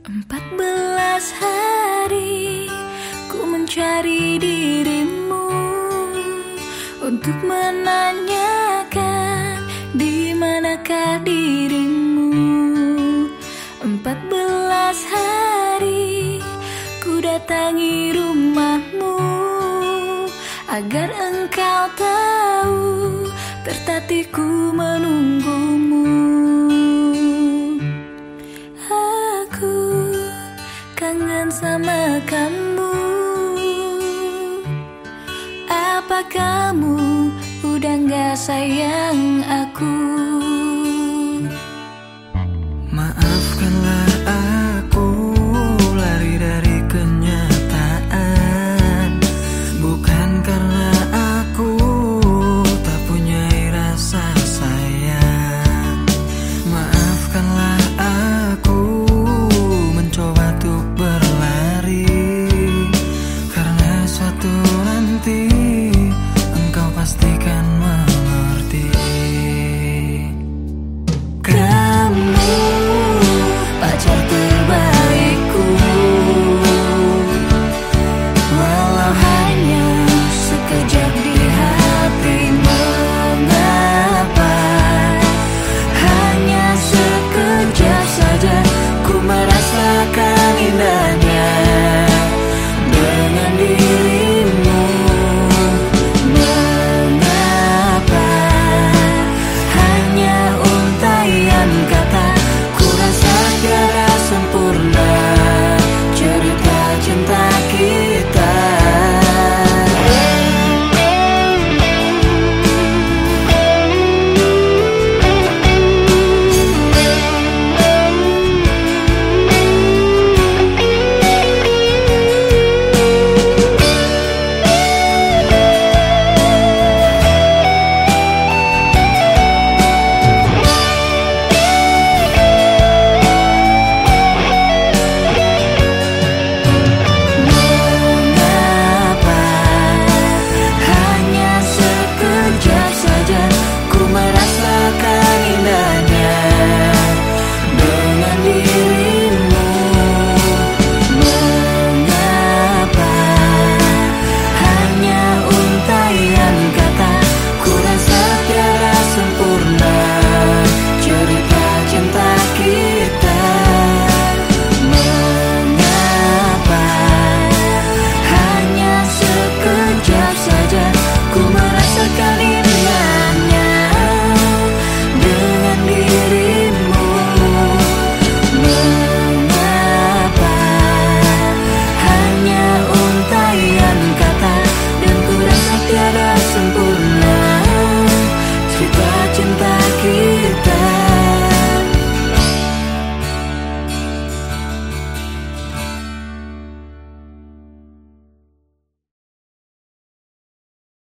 Empat belas hari ku mencari dirimu untuk menanyakan di manakah dirimu. Empat belas hari ku datangi rumahmu agar engkau tahu tertatiku menunggumu. Kamu. Apa kamu udah gak sayang aku? And buy